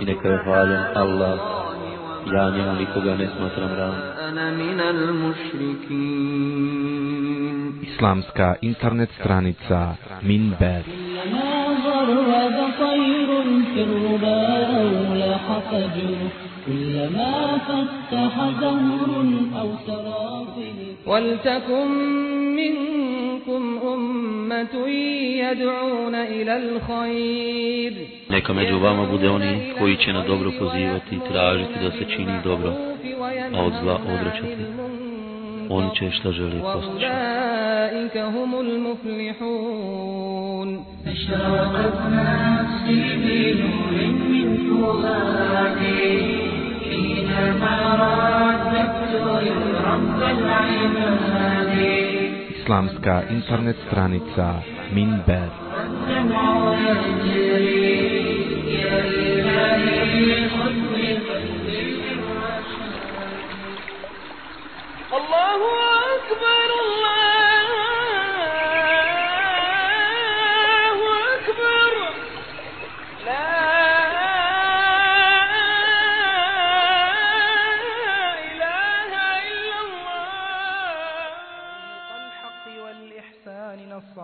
I neka je hvaljen Allah, ja njemu nikoga ne smatram ravnim. Islamska internet stranica Minber كلما غرد طير في الربا أو لاح فجر كلما فتح زهر أو سرافل ولتكن منكم أمة يدعون إلى الخير Neka među vama bude oni koji će na dobro pozivati i tražiti da se čini dobro, a od zla odvraćati. Oni će šta žele postići. وأولئك هم المفلحون أشرقت نفسي بنور من فؤادي حينما رددت يا رب العباد islamska internet stranica Minber. Allahu Akbar!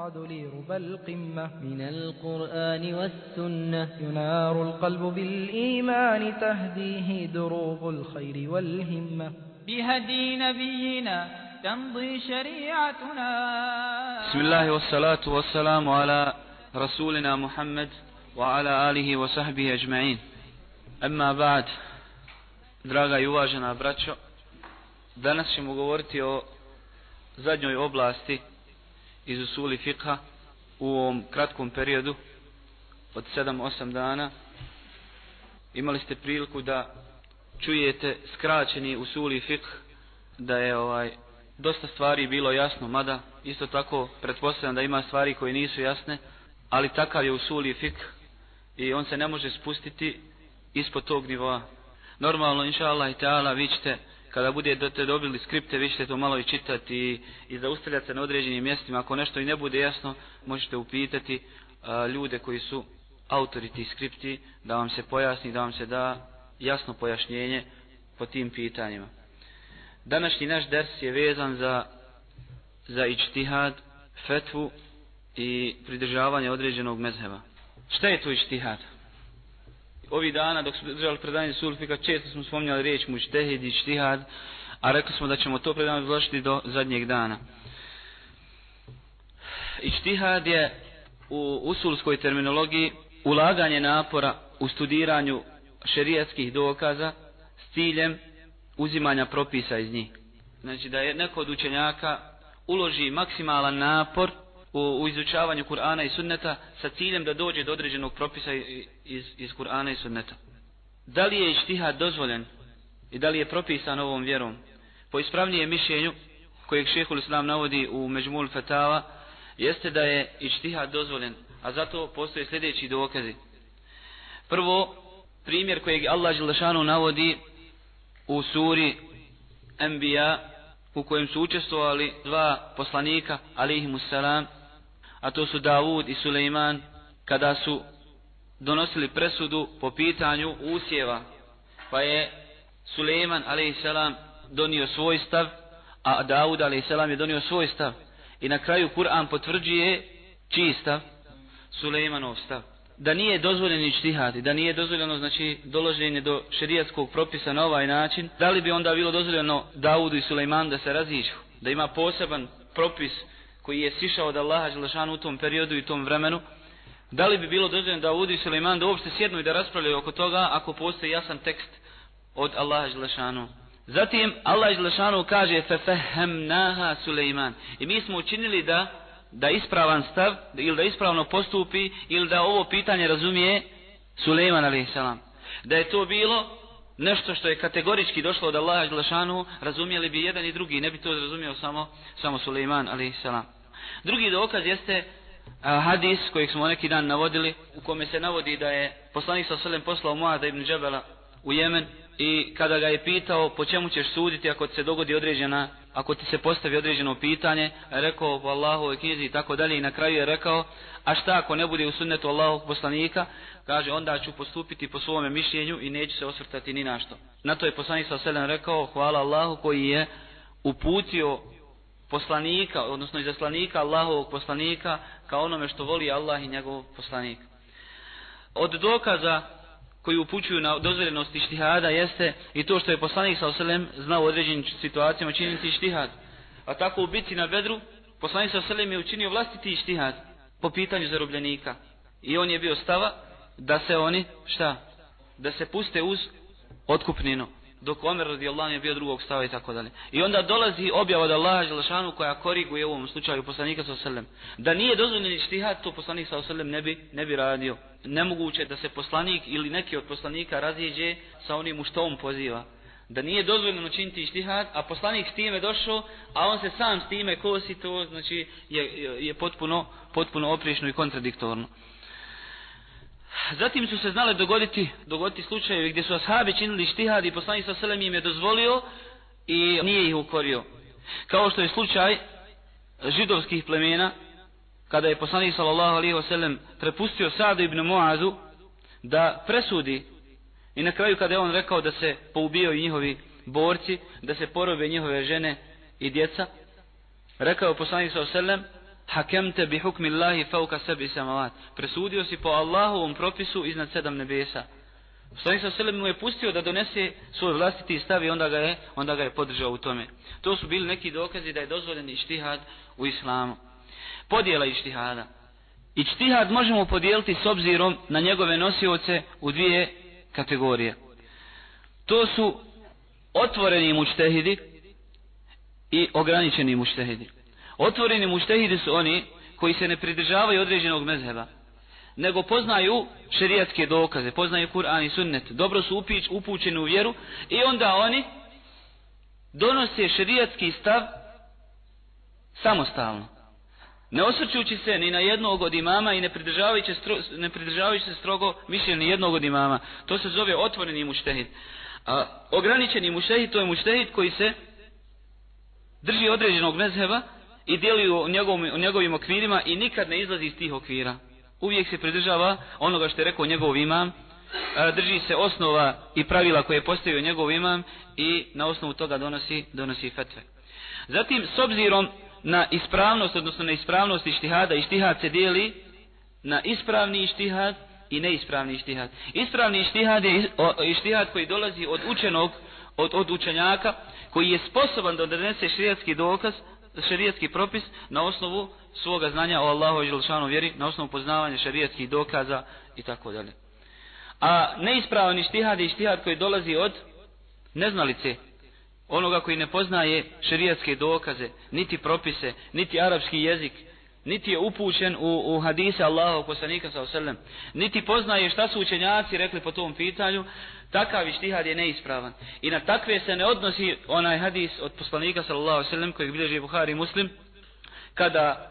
نصعد لربى القمة. من القرآن والسنة. ينار القلب بالإيمان تهديه دروب الخير والهمة. بهدي نبينا تمضي شريعتنا. بسم الله والصلاة والسلام على رسولنا محمد وعلى آله وصحبه أجمعين. أما بعد draga i uvažena braćo danas ćemo govoriti o zadnjoj oblasti iz usuli fikha u ovom kratkom periodu od 7-8 dana imali ste priliku da čujete skraćeni usuli fikh da je ovaj dosta stvari bilo jasno, mada isto tako pretpostavljam da ima stvari koje nisu jasne, ali takav je usuli fiqh i on se ne može spustiti ispod tog nivoa. Normalno, inša Allah i ta'ala, vi ćete, kada budete dobili skripte, vi ćete to malo i čitati i, i zaustavljati se na određenim mjestima. Ako nešto i ne bude jasno, možete upitati a, ljude koji su autori tih skripti, da vam se pojasni, da vam se da jasno pojašnjenje po tim pitanjima. Današnji naš ders je vezan za, za ičtihad, fetvu i pridržavanje određenog mezheba. Šta je to ičtihad? Ovi dana dok smo držali predanje sulfika često smo spominjali riječ mučtehid i ičtihad, a rekli smo da ćemo to predanje izložiti do zadnjeg dana. Ičtihad je u usulskoj terminologiji ulaganje napora u studiranju šerijatskih dokaza s ciljem uzimanja propisa iz njih. Znači da je neko od učenjaka uloži maksimalan napor u, u izučavanju Kur'ana i Sunneta sa ciljem da dođe do određenog propisa iz, iz Kur'ana i Sunneta. Da li je ištihad dozvoljen i da li je propisan ovom vjerom? Po ispravnijem mišljenju kojeg šehhul Islam navodi u Međmul Fetava jeste da je ištihad dozvoljen, a zato postoje sljedeći dokazi. Prvo, primjer kojeg Allah Želešanu navodi u suri Enbiya u kojem su učestvovali dva poslanika alihimussalam a to su Davud i Suleiman kada su donosili presudu po pitanju usjeva pa je Suleiman a.s. donio svoj stav, a Davud a.s. je donio svoj stav. I na kraju Kur'an potvrđuje čiji stav? Sulejmanov stav. Da nije dozvoljen ištihati, da nije dozvoljeno znači doloženje do šerijatskog propisa na ovaj način, da li bi onda bilo dozvoljeno Davudu i Sulejmanu da se raziđu, da ima poseban propis koji je sišao od Allaha Đelešanu u tom periodu i tom vremenu, da li bi bilo dozvoljeno da Udi Suleiman da uopšte sjednu i da raspravljaju oko toga ako postoji jasan tekst od Allaha Đelešanu. Zatim Allah Đelešanu kaže fefehemnaha Suleiman i mi smo učinili da da ispravan stav ili da ispravno postupi ili da ovo pitanje razumije Sulejman a.s. Da je to bilo nešto što je kategorički došlo od Allaha Đelešanu, razumijeli bi jedan i drugi, ne bi to razumio samo, samo Suleiman, ali salam. Drugi dokaz jeste a, hadis kojeg smo neki dan navodili, u kome se navodi da je poslanik sa Selem poslao Muada ibn Džebela u Jemen i kada ga je pitao po čemu ćeš suditi ako ti se dogodi određena ako ti se postavi određeno pitanje rekao po Allahove knjizi i tako dalje i na kraju je rekao a šta ako ne bude u sunnetu Allahovog poslanika? Kaže onda ću postupiti po svome mišljenju i neću se osvrtati ni na što. Na to je poslanik sa selam rekao hvala Allahu koji je uputio poslanika odnosno izaslanika Allahovog poslanika kao onome što voli Allah i njegov poslanik. Od dokaza koji upućuju na dozvoljenost ištihada jeste i to što je poslanik sa oselem znao u određenim situacijama činiti ištihad. A tako u biti na bedru, poslanik sa oselem je učinio vlastiti ištihad po pitanju zarobljenika. I on je bio stava da se oni, šta? Da se puste uz otkupninu dok Omer radijallahu je bio drugog stava i tako dalje. I onda dolazi objava od Allaha Želešanu koja koriguje u ovom slučaju poslanika sa sellem. Da nije dozvoljen ištihad, to poslanik sa oselem ne bi ne bi radio. Nemoguće da se poslanik ili neki od poslanika raziđe sa onim u što on poziva. Da nije dozvoljeno činiti ištihad, a poslanik s time došao, a on se sam s time kosi, to znači je, je, je potpuno, potpuno oprišno i kontradiktorno. Zatim su se znale dogoditi, dogoditi slučajevi gdje su ashabi činili štihad i poslanik sa selem im je dozvolio i nije ih ukorio. Kao što je slučaj židovskih plemena, kada je poslanik sallallahu alaihi wasallam prepustio Sadu ibn Muazu da presudi i na kraju kada je on rekao da se poubio i njihovi borci, da se porobe njihove žene i djeca, rekao je poslanik sallallahu alaihi wasallam hakemte bi hukmi Allahi fauka sebi samavat. Presudio si po Allahovom propisu iznad sedam nebesa. Poslanik sa selem mu je pustio da donese svoj vlastiti stav i onda ga je, onda ga je podržao u tome. To su bili neki dokazi da je dozvoljen ištihad u islamu. Podjela ištihada. Ištihad možemo podijeliti s obzirom na njegove nosioce u dvije kategorije. To su otvoreni mučtehidi i ograničeni mučtehidi. Otvoreni muštehidi su oni koji se ne pridržavaju određenog mezheba, nego poznaju šerijatske dokaze, poznaju Kur'an i sunnet, dobro su upić, upućeni u vjeru i onda oni donose šerijatski stav samostalno. Ne osvrćući se ni na jednog od imama i ne pridržavajući, stro, ne pridržavajući se strogo mišljenje ni jednog od imama. To se zove otvoreni muštehid. A ograničeni muštehid to je muštehid koji se drži određenog mezheba i djeluje u njegovim, u njegovim okvirima i nikad ne izlazi iz tih okvira. Uvijek se pridržava onoga što je rekao njegov imam, drži se osnova i pravila koje je postavio njegov imam i na osnovu toga donosi, donosi fetve. Zatim, s obzirom na ispravnost, odnosno na ispravnost ištihada, ištihad se dijeli na ispravni ištihad i neispravni ištihad. Ispravni ištihad je ištihad koji dolazi od učenog, od, od učenjaka, koji je sposoban da donese šrijatski dokaz, šerijatski propis na osnovu svoga znanja o Allahu i Želšanu vjeri, na osnovu poznavanja šerijatskih dokaza i tako dalje. A neispravan ištihad je ištihad koji dolazi od neznalice, onoga koji ne poznaje šerijatske dokaze, niti propise, niti arapski jezik, niti je upućen u, u hadise Allahu poslanika sa oselem, niti poznaje šta su učenjaci rekli po tom pitanju, takav ištihad je neispravan. I na takve se ne odnosi onaj hadis od poslanika sallallahu alejhi ve sellem kojeg bilježi Buhari Muslim kada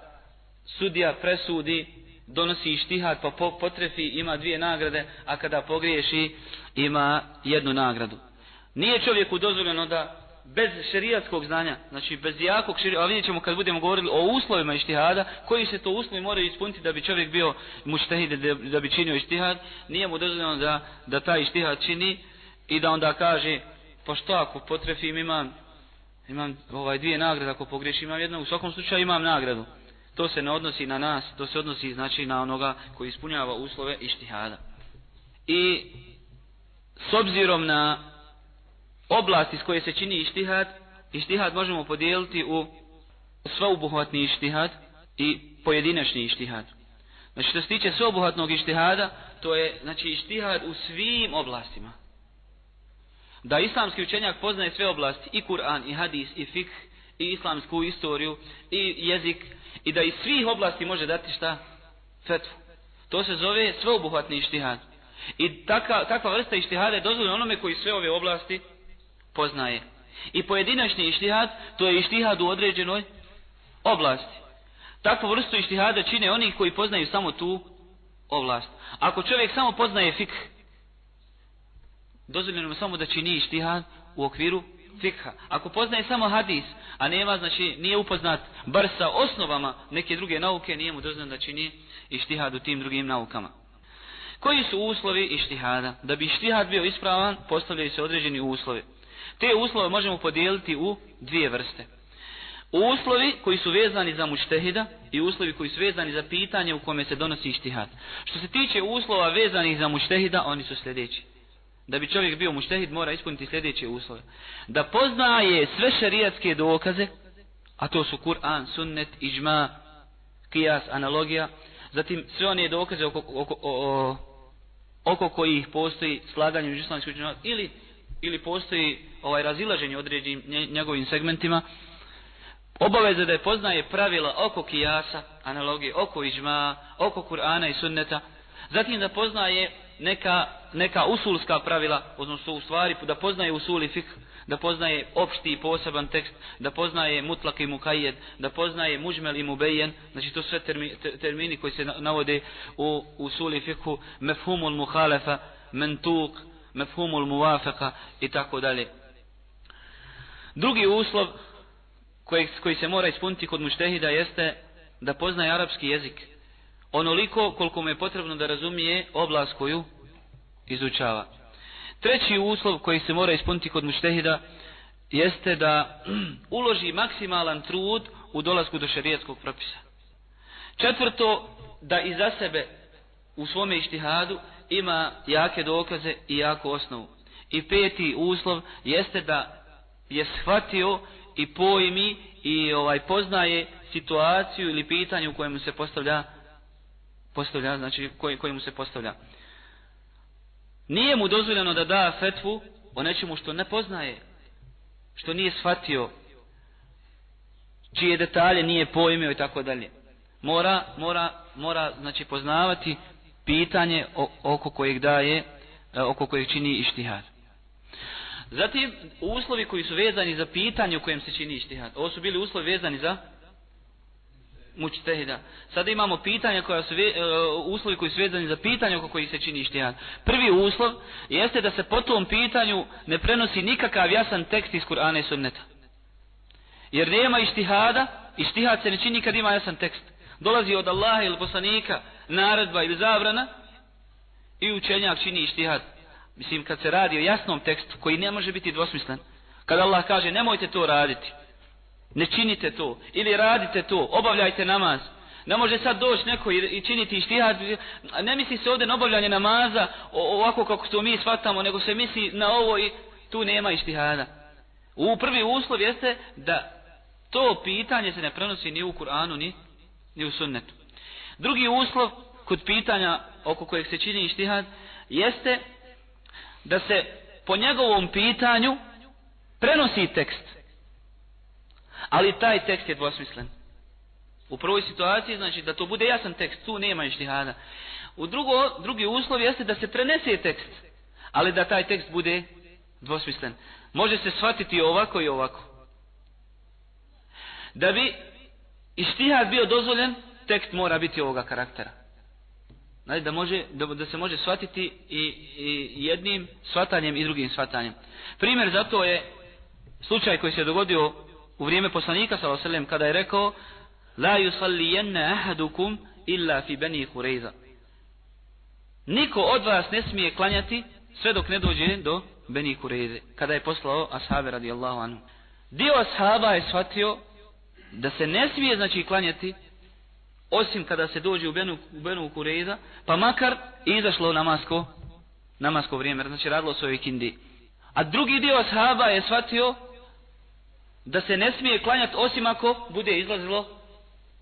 sudija presudi donosi ištihad pa potrefi ima dvije nagrade a kada pogriješi ima jednu nagradu. Nije čovjeku dozvoljeno da bez šerijatskog znanja, znači bez jakog šerijatskog, a vidjet ćemo kad budemo govorili o uslovima ištihada, koji se to uslovi moraju ispuniti da bi čovjek bio muštehid, da, da bi činio ištihad, nije mu dozvoljeno da, da taj ištihad čini i da onda kaže, pa što ako potrefim imam Imam ovaj dvije nagrade ako pogriješim, imam jednu, u svakom slučaju imam nagradu. To se ne odnosi na nas, to se odnosi znači na onoga koji ispunjava uslove ištihada. I s obzirom na oblasti s koje se čini ištihad, ištihad možemo podijeliti u sveobuhvatni ištihad i pojedinačni ištihad. Znači što se tiče sveobuhvatnog ištihada, to je znači ištihad u svim oblastima. Da islamski učenjak poznaje sve oblasti, i Kur'an, i hadis, i fik, i islamsku istoriju, i jezik, i da iz svih oblasti može dati šta? Fetvu. To se zove sveobuhvatni ištihad. I taka, takva vrsta ištihada je dozvoljena onome koji sve ove oblasti poznaje. I pojedinačni ištihad, to je ištihad u određenoj oblasti. Takvu vrstu ištihada čine oni koji poznaju samo tu oblast. Ako čovjek samo poznaje fik, dozvoljeno mu samo da čini ištihad u okviru fikha. Ako poznaje samo hadis, a nema, znači nije upoznat bar sa osnovama neke druge nauke, nije mu dozvoljeno da čini ištihad u tim drugim naukama. Koji su uslovi ištihada? Da bi ištihad bio ispravan, postavljaju se određeni uslovi. Te uslove možemo podijeliti u dvije vrste. Uslovi koji su vezani za muštehida i uslovi koji su vezani za pitanje u kome se donosi ištihad. Što se tiče uslova vezanih za muštehida, oni su sljedeći. Da bi čovjek bio muštehid, mora ispuniti sljedeće uslove. Da poznaje sve šarijatske dokaze, a to su Kur'an, sunnet, iđma, kijas, analogija, zatim sve one dokaze oko, oko, oko, oko kojih postoji slaganje u islamskoj ili ili postoji ovaj razilaženje određenim njegovim segmentima, obaveza da je poznaje pravila oko kijasa, analogije, oko iđma, oko Kur'ana i sunneta, zatim da poznaje neka, neka usulska pravila, odnosno u stvari da poznaje usuli fik, da poznaje opšti i poseban tekst, da poznaje mutlak i mukajed, da poznaje mužmel i mubejen, znači to sve termi, termini koji se navode u usuli fikhu, mefhumul muhalefa, mentuk, mefhumul muvafaka i tako dalje. Drugi uslov koji, koji se mora ispuniti kod muštehida jeste da poznaje arapski jezik. Onoliko koliko mu je potrebno da razumije oblast koju izučava. Treći uslov koji se mora ispuniti kod muštehida jeste da uloži maksimalan trud u dolasku do šarijetskog propisa. Četvrto, da iza sebe u svome ištihadu ima jake dokaze i jako osnovu. I peti uslov jeste da je shvatio i pojmi i ovaj poznaje situaciju ili pitanje u kojemu se postavlja postavlja, znači koji kojemu se postavlja. Nije mu dozvoljeno da da fetvu o nečemu što ne poznaje, što nije shvatio, čije detalje nije pojmio i tako dalje. Mora, mora, mora, znači poznavati pitanje oko kojeg daje, e, oko kojeg čini ištihad. Zatim, uslovi koji su vezani za pitanje u kojem se čini ištihad. Ovo su bili uslovi vezani za mučtehida. Sada imamo pitanja koja su, ve, uh, uslovi koji su vezani za pitanje oko kojih se čini ištihad. Prvi uslov jeste da se po tom pitanju ne prenosi nikakav jasan tekst iz Kur'ana i Sunneta. Jer nema ištihada, ištihad se ne čini kad ima jasan tekst. Dolazi od Allaha ili poslanika, naredba ili zabrana i učenjak čini ištihad. Mislim, kad se radi o jasnom tekstu koji ne može biti dvosmislen, kad Allah kaže nemojte to raditi, ne činite to, ili radite to, obavljajte namaz, ne može sad doći neko i činiti ištihad, ne misli se ovdje na obavljanje namaza ovako kako to mi shvatamo, nego se misli na ovo i tu nema ištihada. U prvi uslov jeste da to pitanje se ne prenosi ni u Kur'anu, ni, ni u sunnetu. Drugi uslov kod pitanja oko kojeg se čini ištihad jeste da se po njegovom pitanju prenosi tekst. Ali taj tekst je dvosmislen. U prvoj situaciji znači da to bude jasan tekst, tu nema ištihada. U drugo, drugi uslov jeste da se prenese tekst, ali da taj tekst bude dvosmislen. Može se shvatiti ovako i ovako. Da bi ištihad bio dozvoljen, tekst mora biti ovoga karaktera. Znači da, može, da, da se može shvatiti i, i jednim shvatanjem i drugim shvatanjem. Primjer za to je slučaj koji se dogodio u vrijeme poslanika s.a.v. kada je rekao La yusallijenne ahadukum illa fi bani Hureyza. Niko od vas ne smije klanjati sve dok ne dođe do Beni Kureyze. Kada je poslao ashabe radijallahu anhu. dio ashaba je shvatio da se ne smije znači klanjati osim kada se dođe u Benu, u Benu Kureza, pa makar izašlo namasko, namasko vrijeme, znači radilo se o ikindi. A drugi dio ashaba je shvatio da se ne smije klanjati osim ako bude izlazilo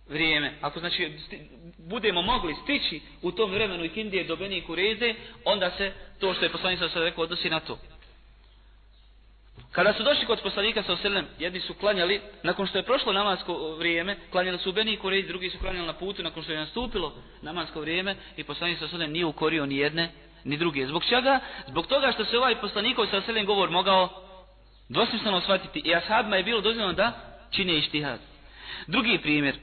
vrijeme. Ako znači sti, budemo mogli stići u tom vremenu ikindije do Beni Kureze, onda se to što je poslanica sa rekao odnosi na to. Kada su došli kod poslanika sa oselem, jedni su klanjali, nakon što je prošlo namasko vrijeme, klanjali su u Beni Kureji, drugi su klanjali na putu, nakon što je nastupilo namasko vrijeme, i poslanik sa oselem nije ukorio ni jedne, ni druge. Zbog čega? Zbog toga što se ovaj poslanikov sa oselem govor mogao dvosmisleno shvatiti. I ashabima je bilo dozvoljeno da čine ištihad. Drugi primjer.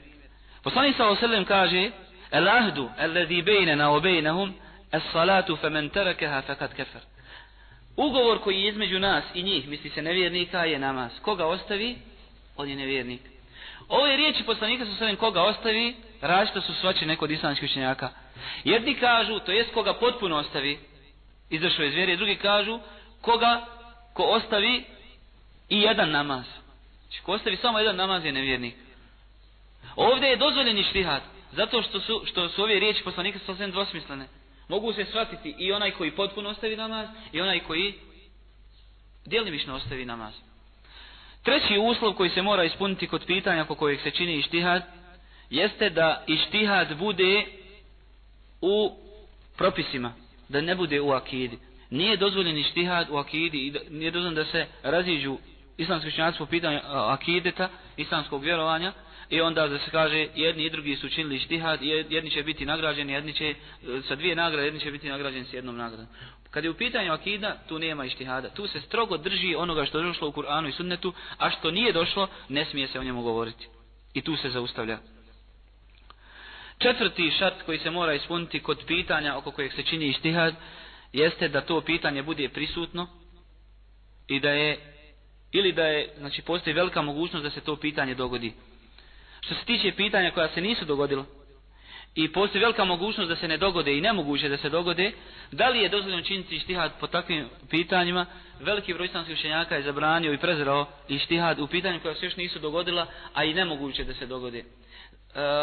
Poslanik sa oselem kaže, El ahdu, alladhi bejnena o bejnahum, es salatu femen terakaha fakat kefer. Ugovor koji je između nas i njih, misli se nevjernika, je namaz. Koga ostavi, on je nevjernik. Ove riječi poslanika su sve koga ostavi, različito su svači neko od islamskih učenjaka. Jedni kažu, to jest koga potpuno ostavi, izašao je vjere, drugi kažu, koga ko ostavi i jedan namaz. Znači, ko ostavi samo jedan namaz je nevjernik. Ovdje je dozvoljeni štihad, zato što su, što su ove riječi poslanika su sve dvosmislene. Mogu se shvatiti i onaj koji potpuno ostavi namaz i onaj koji djelimično ostavi namaz. Treći uslov koji se mora ispuniti kod pitanja po kojeg se čini ištihad jeste da ištihad bude u propisima, da ne bude u akidi. Nije dozvoljen ištihad u akidi i nije dozvoljeno da se raziđu islamski učenjaci po pitanju akideta, islamskog vjerovanja, i onda da se kaže jedni i drugi su učinili štihad, jedni će biti nagrađeni, jedni će e, sa dvije nagrade, jedni će biti nagrađeni s jednom nagradom. Kad je u pitanju akida, tu nema ištihada. Tu se strogo drži onoga što je došlo u Kur'anu i sunnetu, a što nije došlo, ne smije se o njemu govoriti. I tu se zaustavlja. Četvrti šart koji se mora ispuniti kod pitanja oko kojeg se čini ištihad, jeste da to pitanje bude prisutno i da je ili da je, znači postoji velika mogućnost da se to pitanje dogodi. Što se tiče pitanja koja se nisu dogodila i postoji velika mogućnost da se ne dogode i nemoguće da se dogode, da li je dozvoljeno činiti štihad po takvim pitanjima, veliki broj islamskih učenjaka je zabranio i prezirao i štihad u pitanju koja se još nisu dogodila, a i nemoguće da se dogode. E,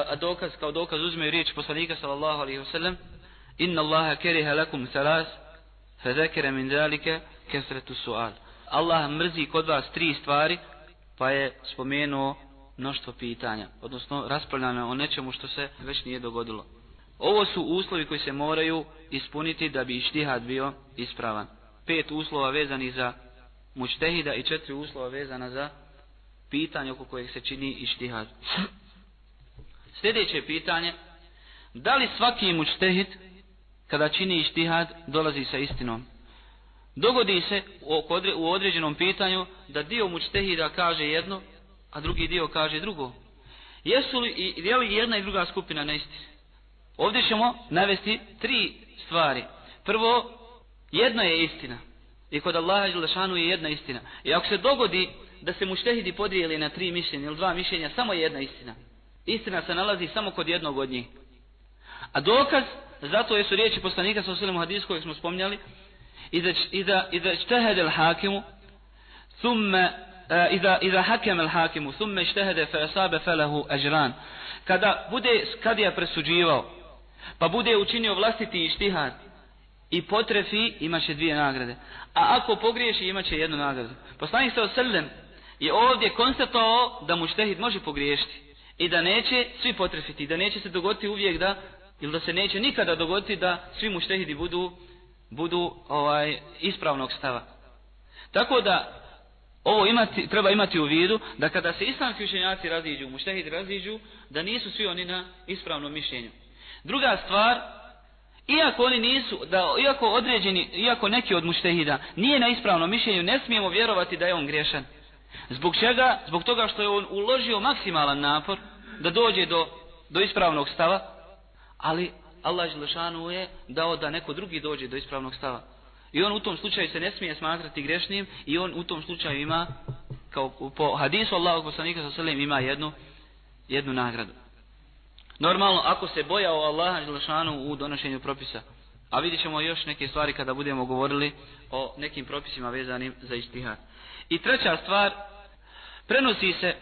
a dokaz, kao dokaz uzmeju riječ poslanika sallallahu alaihi wasallam, inna Allaha keriha lakum salas, fezekere min zalike kesretu sual. Allah mrzi kod vas tri stvari, pa je spomenuo mnoštvo pitanja, odnosno raspravljano o nečemu što se već nije dogodilo. Ovo su uslovi koji se moraju ispuniti da bi ištihad bio ispravan. Pet uslova vezani za mučtehida i četiri uslova vezana za pitanje oko kojeg se čini ištihad. Sljedeće pitanje, da li svaki mučtehid kada čini ištihad dolazi sa istinom? Dogodi se u određenom pitanju da dio mučtehida kaže jedno, a drugi dio kaže drugo. Jesu li, i, je li jedna i druga skupina na isti? Ovdje ćemo navesti tri stvari. Prvo, jedno je istina. I kod Allaha Đelešanu je jedna istina. I ako se dogodi da se muštehidi podijeli na tri mišljenja ili dva mišljenja, samo je jedna istina. Istina se nalazi samo kod jednog od njih. A dokaz, zato je su riječi poslanika sa osilom hadisu kojeg smo spomnjali, iza, iza, iza čtehedel hakimu, thumme Eh, iza iza hakem al ثم اجتهد ijtahada fa asaba falahu ajran. Kada bude kadija presuđivao pa bude učinio vlastiti ištihad i potrefi imaće dvije nagrade. A ako pogriješi imaće jednu nagradu. Poslanik sa oselem je ovdje konstatovao da mu štehid može pogriješiti i da neće svi potrefiti da neće se dogoditi uvijek da ili da se neće nikada dogoditi da svi muštehidi budu budu ovaj ispravnog stava. Tako da ovo imati, treba imati u vidu da kada se islamski učenjaci raziđu, muštehidi raziđu, da nisu svi oni na ispravnom mišljenju. Druga stvar, iako oni nisu, da iako određeni, iako neki od muštehida nije na ispravnom mišljenju, ne smijemo vjerovati da je on griješan. Zbog čega? Zbog toga što je on uložio maksimalan napor da dođe do, do ispravnog stava, ali Allah Želešanu je dao da neko drugi dođe do ispravnog stava. I on u tom slučaju se ne smije smatrati grešnim i on u tom slučaju ima, kao po hadisu Allahog poslanika sa selim, ima jednu, jednu nagradu. Normalno, ako se bojao Allaha Želešanu u donošenju propisa, a vidjet ćemo još neke stvari kada budemo govorili o nekim propisima vezanim za ištihad. I treća stvar, Prenosi se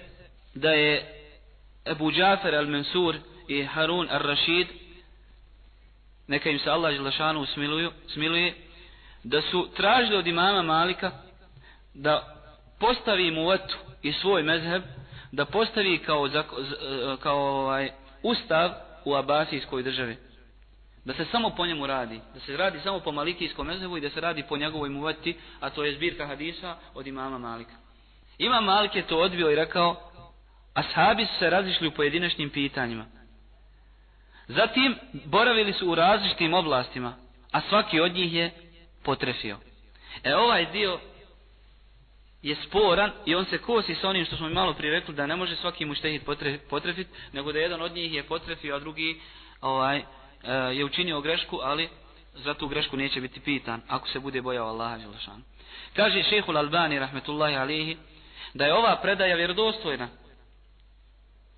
da je Ebu Džafer al-Mansur i Harun al-Rashid neka im se Allah Želešanu smiluju, smiluje da su tražili od imama Malika da postavi mu etu i svoj mezheb da postavi kao, e, kao ovaj, ustav u Abasijskoj državi. Da se samo po njemu radi. Da se radi samo po malikijskom mezhebu i da se radi po njegovoj muvati, a to je zbirka hadisa od imama Malika. Imam Malik je to odbio i rekao, ashabi su se razišli u pojedinačnim pitanjima. Zatim boravili su u različitim oblastima, a svaki od njih je potrefio. E ovaj dio je sporan i on se kosi sa onim što smo malo prije rekli da ne može svaki muštehid potrefiti, nego da jedan od njih je potrefio, a drugi ovaj, e, je učinio grešku, ali za tu grešku neće biti pitan ako se bude bojao Allaha Đelešan. Kaže šehhul Albani, rahmetullahi alihi, da je ova predaja vjerodostojna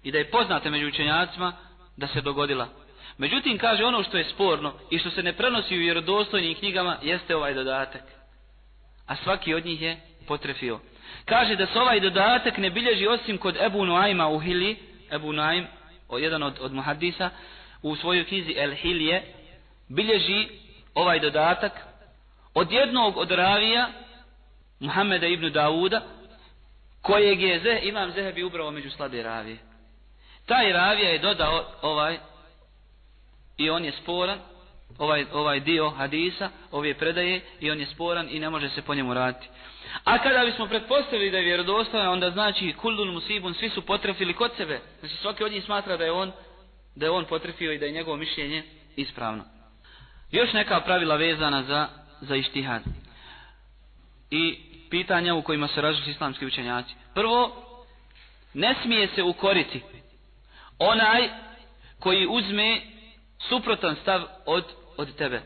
i da je poznata među učenjacima da se dogodila. Međutim, kaže ono što je sporno i što se ne prenosi u vjerodostojnim knjigama jeste ovaj dodatak. A svaki od njih je potrefio. Kaže da se ovaj dodatak ne bilježi osim kod Ebu Nuajma u Hili, Ebu Nuajm, o, jedan od, od muhadisa, u svojoj knjizi El Hilije, bilježi ovaj dodatak od jednog od ravija, Muhammeda ibn Dauda, kojeg je Zeh, imam Zehebi ubrao među slabe ravije. Taj ravija je dodao ovaj, i on je sporan, ovaj, ovaj dio hadisa, ove predaje, i on je sporan i ne može se po njemu raditi. A kada bismo pretpostavili da je vjerodostojan, onda znači kuldun musibun, svi su potrefili kod sebe. Znači svaki od njih smatra da je on da je on potrefio i da je njegovo mišljenje ispravno. Još neka pravila vezana za, za ištihad. I pitanja u kojima se različili islamski učenjaci. Prvo, ne smije se ukoriti onaj koji uzme suprotan stav od, od tebe.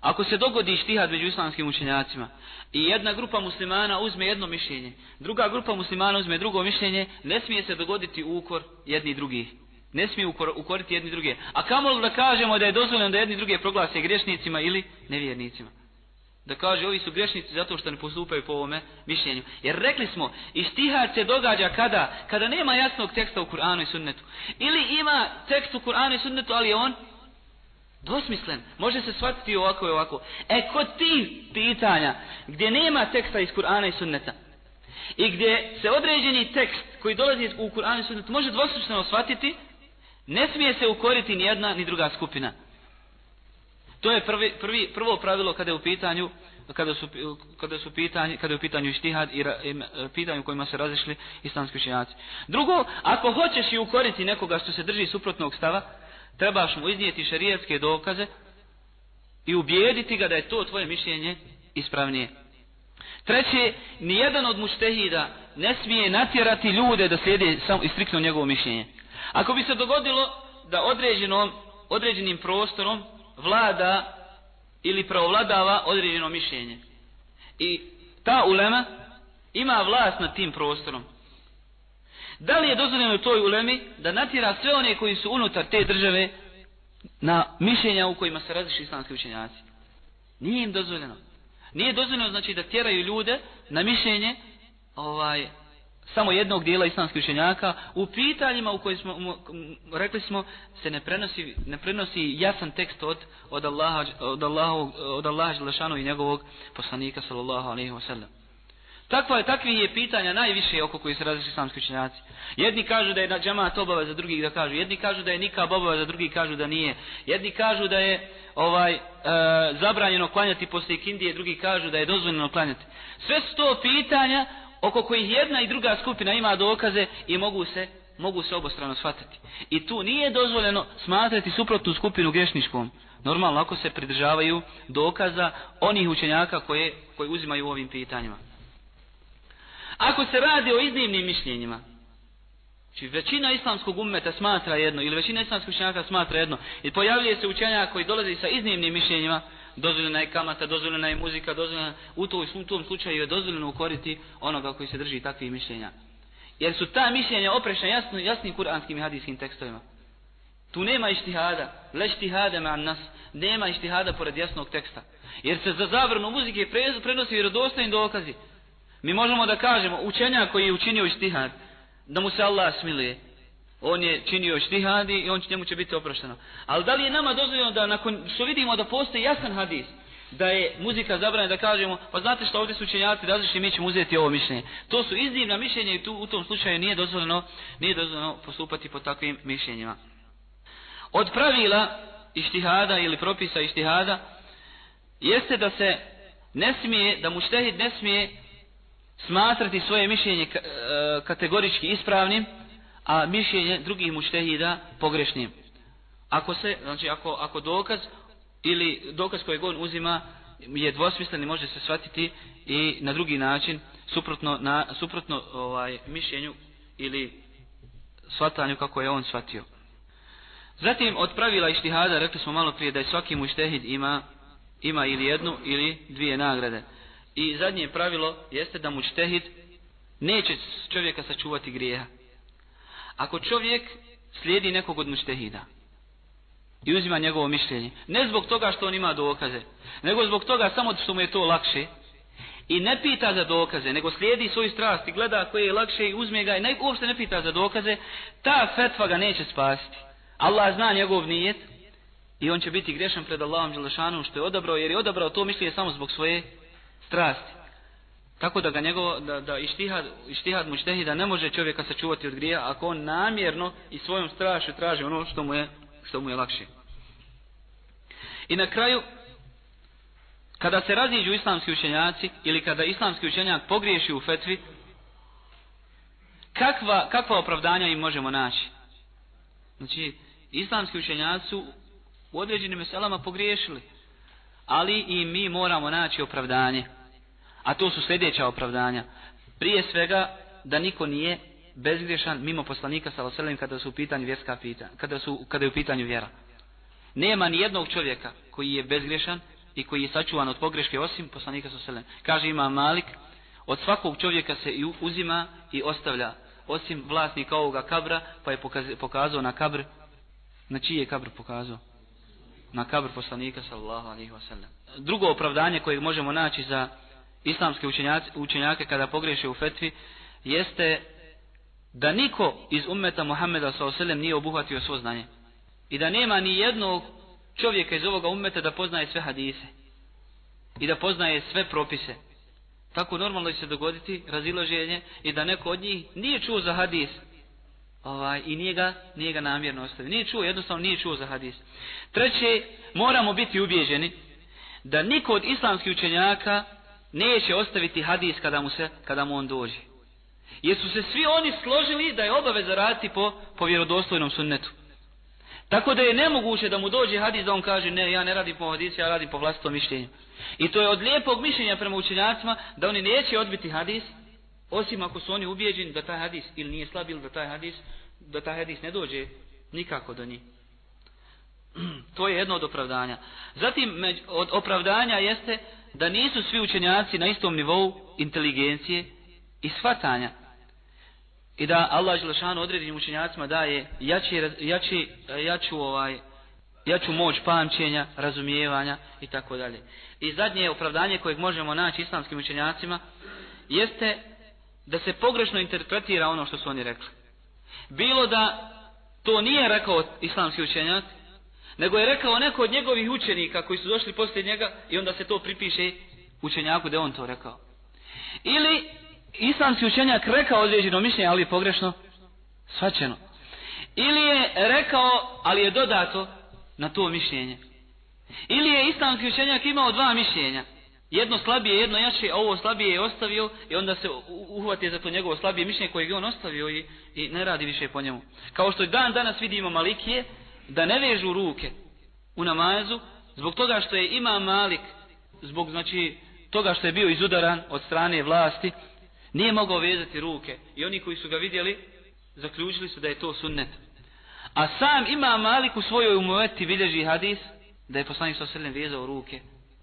Ako se dogodi štihad među islamskim učenjacima i jedna grupa muslimana uzme jedno mišljenje, druga grupa muslimana uzme drugo mišljenje, ne smije se dogoditi ukor jedni drugih. Ne smije ukor, ukoriti jedni druge. A kamo da kažemo da je dozvoljeno da jedni druge proglase grešnicima ili nevjernicima? Da kaže ovi su grešnici zato što ne postupaju po ovome mišljenju. Jer rekli smo, istihad se događa kada? Kada nema jasnog teksta u Kur'anu i sunnetu. Ili ima tekst u Kur'anu i sunnetu, ali je on dvosmislen. Može se shvatiti ovako i ovako. E, kod ti pitanja gdje nema teksta iz Kur'ana i sunneta i gdje se određeni tekst koji dolazi u Kur'anu i sunnetu može dvosmisleno shvatiti, ne smije se ukoriti ni jedna ni druga skupina. To je prvi, prvi, prvo pravilo kada je u pitanju kada su, kada su pitanje, kada je u pitanju ištihad i, i pitanju kojima se razišli islamski učenjaci. Drugo, ako hoćeš i ukoriti nekoga što se drži suprotnog stava, trebaš mu iznijeti šerijetske dokaze i ubijediti ga da je to tvoje mišljenje ispravnije. Treće, nijedan od muštehida ne smije natjerati ljude da slijede samo i striktno njegovo mišljenje. Ako bi se dogodilo da određenom, određenim prostorom vlada ili preovladava određeno mišljenje. I ta ulema ima vlast nad tim prostorom. Da li je dozvoljeno toj ulemi da natira sve one koji su unutar te države na mišljenja u kojima se različi islamski učenjaci? Nije im dozvoljeno. Nije dozvoljeno znači da tjeraju ljude na mišljenje ovaj samo jednog dijela islamskih učenjaka u pitanjima u kojima smo um, rekli smo se ne prenosi ne prenosi jasan tekst od od Allaha od Allaha od Allaha dželešanu i njegovog poslanika sallallahu alejhi ve sellem. Takva je takvi je pitanja najviše oko koji se različiti islamski učenjaci. Jedni kažu da je džamat obaveza za drugih da kažu, jedni kažu da je nikab obaveza za drugi kažu da nije. Jedni kažu da je ovaj e, zabranjeno klanjati posle ikindije, drugi kažu da je dozvoljeno klanjati. Sve su to pitanja oko kojih jedna i druga skupina ima dokaze i mogu se mogu se obostrano shvatiti. I tu nije dozvoljeno smatrati suprotnu skupinu grešničkom. Normalno ako se pridržavaju dokaza onih učenjaka koje, koje uzimaju u ovim pitanjima. Ako se radi o iznimnim mišljenjima, Či većina islamskog ummeta smatra jedno ili većina islamskog učenjaka smatra jedno i pojavljuje se učenjak koji dolazi sa iznimnim mišljenjima dozvoljena je kamata, dozvoljena je muzika, dozvoljena u, to, u tom slučaju je dozvoljeno ukoriti onoga koji se drži takvih mišljenja. Jer su ta mišljenja oprešna jasno, jasnim kuranskim i hadijskim tekstovima. Tu nema ištihada, le ištihada ma nas, nema ištihada pored jasnog teksta. Jer se za zavrnu muzike prenosi vjerodostojni dokazi. Mi možemo da kažemo, učenja koji je učinio ištihad, da mu se Allah smiluje. On je činio štihadi i on će, njemu će biti oprošteno. Ali da li je nama dozvoljeno da nakon što vidimo da postoji jasan hadis, da je muzika zabranjena da kažemo, pa znate što ovdje su učenjaci različiti, mi ćemo uzeti ovo mišljenje. To su iznimna mišljenja i tu u tom slučaju nije dozvoljeno, nije dozvoljeno postupati po takvim mišljenjima. Od pravila ištihada ili propisa ištihada jeste da se ne smije, da muštehid ne smije smatrati svoje mišljenje e, kategorički ispravnim, a mišljenje drugih muštehida pogrešnim. Ako se, znači ako, ako dokaz ili dokaz kojeg on uzima je dvosmislen i može se shvatiti i na drugi način suprotno, na, suprotno ovaj, mišljenju ili shvatanju kako je on shvatio. Zatim od pravila ištihada rekli smo malo prije da je svaki muštehid ima ima ili jednu ili dvije nagrade. I zadnje pravilo jeste da muštehid neće čovjeka sačuvati grijeha. Ako čovjek slijedi nekog od muštehida i uzima njegovo mišljenje, ne zbog toga što on ima dokaze, nego zbog toga samo što mu je to lakše, i ne pita za dokaze, nego slijedi svoju strast i gleda koje je lakše i uzme ga i ne, uopšte ne pita za dokaze, ta fetva ga neće spasiti. Allah zna njegov nijet i on će biti grešan pred Allahom Đelešanu što je odabrao, jer je odabrao to mišljenje samo zbog svoje strasti. Tako da ga njegovo, da, da ištihad, ištihad muštehida ne može čovjeka sačuvati od grija ako on namjerno i svojom strašu traži ono što mu je, što mu je lakše. I na kraju, kada se raziđu islamski učenjaci ili kada islamski učenjak pogriješi u fetvi, kakva, kakva opravdanja im možemo naći? Znači, islamski učenjaci su u određenim meselama pogriješili, ali i mi moramo naći opravdanje. A to su sljedeća opravdanja. Prije svega da niko nije bezgriješan mimo poslanika sa oselem kada su u pitanju vjerska pitanja, kada, su, kada je u pitanju vjera. Nema ni jednog čovjeka koji je bezgriješan i koji je sačuvan od pogreške osim poslanika sa oselem. Kaže ima Malik, od svakog čovjeka se i uzima i ostavlja osim vlasnika ovoga kabra pa je pokazao na kabr na čiji je kabr pokazao na kabr poslanika sallallahu alejhi ve sellem. drugo opravdanje koje možemo naći za islamske učenjake kada pogreše u fetvi jeste da niko iz ummeta Muhammeda s.a.v. nije obuhvatio svo znanje. I da nema ni jednog čovjeka iz ovoga ummeta da poznaje sve hadise. I da poznaje sve propise. Tako normalno će se dogoditi razilaženje i da neko od njih nije čuo za hadis. Ovaj, I nije ga, nije ga namjerno ostavio. Nije čuo, jednostavno nije čuo za hadis. Treće, moramo biti ubježeni da niko od islamskih učenjaka neće ostaviti hadis kada mu se kada mu on dođe. Jer su se svi oni složili da je obaveza raditi po, po vjerodostojnom sunnetu. Tako da je nemoguće da mu dođe hadis da on kaže ne, ja ne radim po hadisu, ja radim po vlastitom mišljenju. I to je od lijepog mišljenja prema učenjacima da oni neće odbiti hadis, osim ako su oni ubijeđeni da taj hadis ili nije slab ili da taj hadis, da taj hadis ne dođe nikako do njih. to je jedno od opravdanja. Zatim od opravdanja jeste da nisu svi učenjaci na istom nivou inteligencije i shvatanja. I da Allah Želešanu određenim učenjacima daje jači, jači, jaču, ovaj, jaču moć pamćenja, razumijevanja i tako dalje. I zadnje opravdanje kojeg možemo naći islamskim učenjacima jeste da se pogrešno interpretira ono što su oni rekli. Bilo da to nije rekao islamski učenjac, nego je rekao neko od njegovih učenika koji su došli poslije njega i onda se to pripiše učenjaku da on to rekao. Ili islamski učenjak rekao određeno mišljenje, ali je pogrešno svačeno. Ili je rekao, ali je dodato na to mišljenje. Ili je islamski učenjak imao dva mišljenja. Jedno slabije, jedno jače, a ovo slabije je ostavio i onda se uhvati za to njegovo slabije mišljenje koje je on ostavio i, i ne radi više po njemu. Kao što dan danas vidimo Malikije, da ne vežu ruke u namazu zbog toga što je ima Malik zbog znači toga što je bio izudaran od strane vlasti nije mogao vezati ruke. I oni koji su ga vidjeli zaključili su da je to sunnet. A sam ima Malik u svojoj umueti bilježi hadis da je poslanik sa sredem vezao ruke